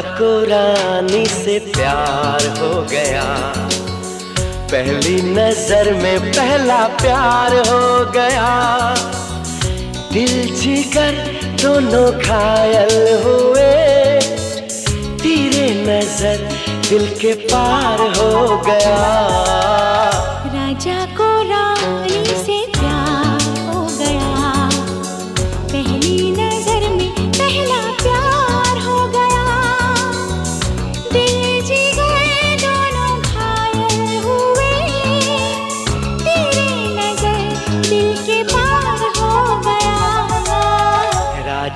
को रानी से प्यार हो गया। पहली नज़र में पहला प्यार हो गया। दिल जीकर दोनों घायल हुए। तीरे नज़र दिल के पार हो गया। राजा को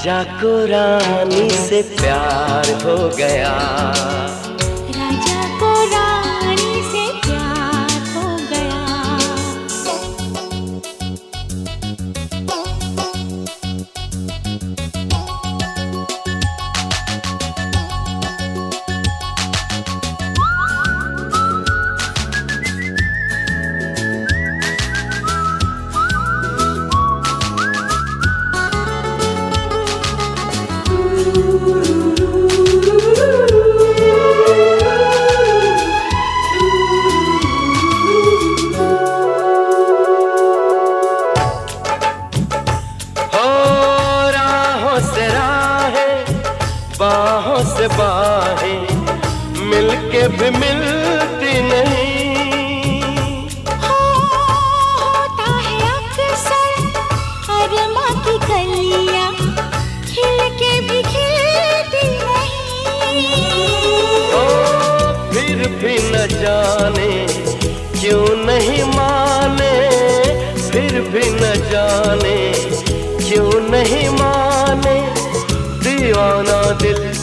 को रानी से प्यार हो गया। से बाहें मिलके भी मिलती नहीं। है भी न जाने क्यों नहीं माने? फिर भी न जाने क्यों नहीं माने? दीवाना दिल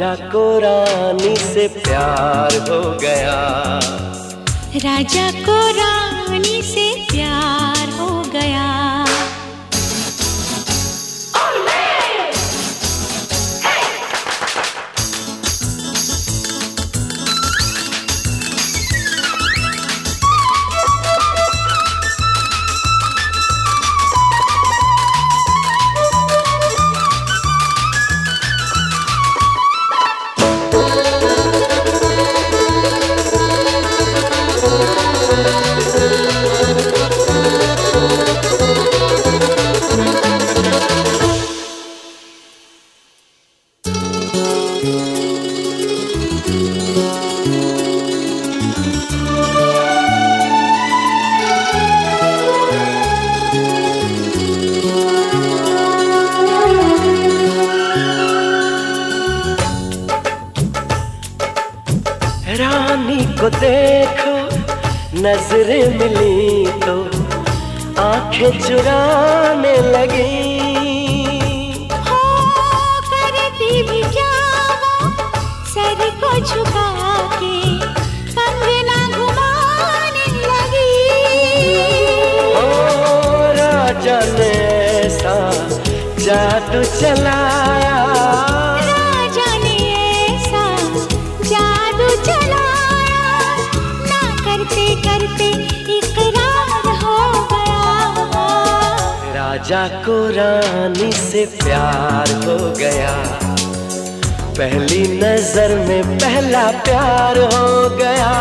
राजा को रानी से प्यार हो गया। राजा को रानी से प्यार हो गया। रानी को देखो। नज़रें मिली तो आँखें चुराने लगी। सर को झुका के कंगना घुमाने लगी। ओ राजा ने ऐसा जादू चलाया राजा को रानी से प्यार हो गया। पहली नज़र में पहला प्यार हो गया।